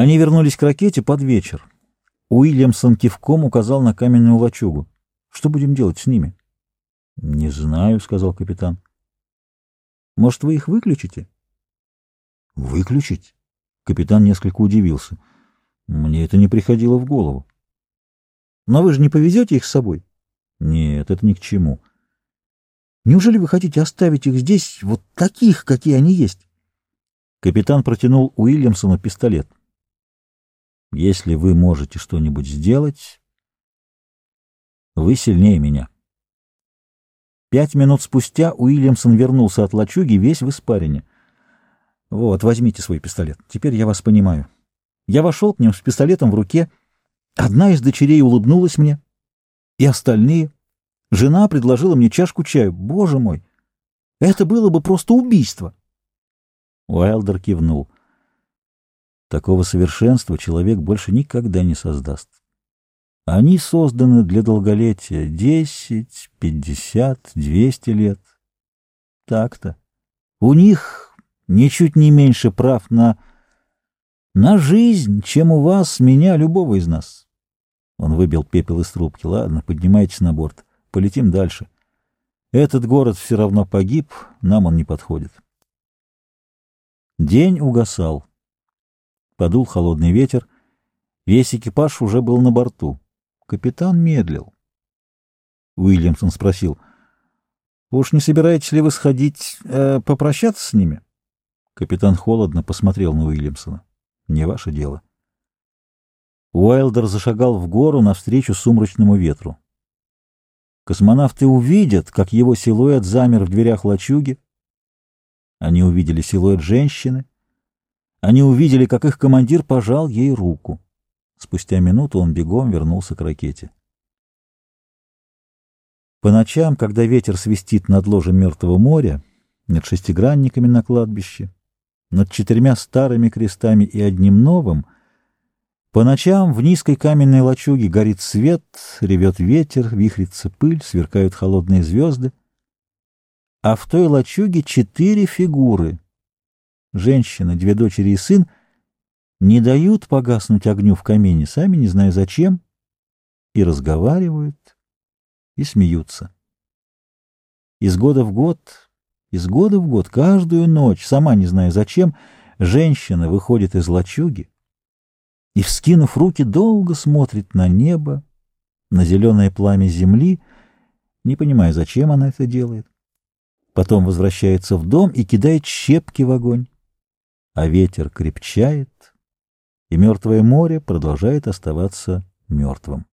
Они вернулись к ракете под вечер. Уильямсон кивком указал на каменную лачугу. Что будем делать с ними? — Не знаю, — сказал капитан. — Может, вы их выключите? — Выключить? Капитан несколько удивился. Мне это не приходило в голову. — Но вы же не повезете их с собой? — Нет, это ни к чему. — Неужели вы хотите оставить их здесь, вот таких, какие они есть? Капитан протянул Уильямсону пистолет. — Если вы можете что-нибудь сделать, вы сильнее меня. Пять минут спустя Уильямсон вернулся от лачуги весь в испарине. «Вот, возьмите свой пистолет. Теперь я вас понимаю». Я вошел к ним с пистолетом в руке. Одна из дочерей улыбнулась мне. И остальные. Жена предложила мне чашку чаю. Боже мой! Это было бы просто убийство. Уайлдер кивнул. Такого совершенства человек больше никогда не создаст. Они созданы для долголетия десять, пятьдесят, двести лет. Так-то. У них ничуть не меньше прав на... на жизнь, чем у вас, меня, любого из нас. Он выбил пепел из трубки. Ладно, поднимайтесь на борт. Полетим дальше. Этот город все равно погиб, нам он не подходит. День угасал. Подул холодный ветер. Весь экипаж уже был на борту. Капитан медлил. Уильямсон спросил, «Уж не собираетесь ли вы сходить э, попрощаться с ними?» Капитан холодно посмотрел на Уильямсона. «Не ваше дело». Уайлдер зашагал в гору навстречу сумрачному ветру. Космонавты увидят, как его силуэт замер в дверях лачуги. Они увидели силуэт женщины. Они увидели, как их командир пожал ей руку. Спустя минуту он бегом вернулся к ракете. По ночам, когда ветер свистит над ложем Мертвого моря, над шестигранниками на кладбище, над четырьмя старыми крестами и одним новым, по ночам в низкой каменной лачуге горит свет, ревет ветер, вихрится пыль, сверкают холодные звезды, а в той лачуге четыре фигуры — женщина, две дочери и сын — не дают погаснуть огню в камине, сами не зная зачем, и разговаривают, и смеются. Из года в год, из года в год, каждую ночь, сама не зная зачем, женщина выходит из лачуги и, вскинув руки, долго смотрит на небо, на зеленое пламя земли, не понимая, зачем она это делает. Потом возвращается в дом и кидает щепки в огонь, а ветер крепчает, и Мертвое море продолжает оставаться мертвым.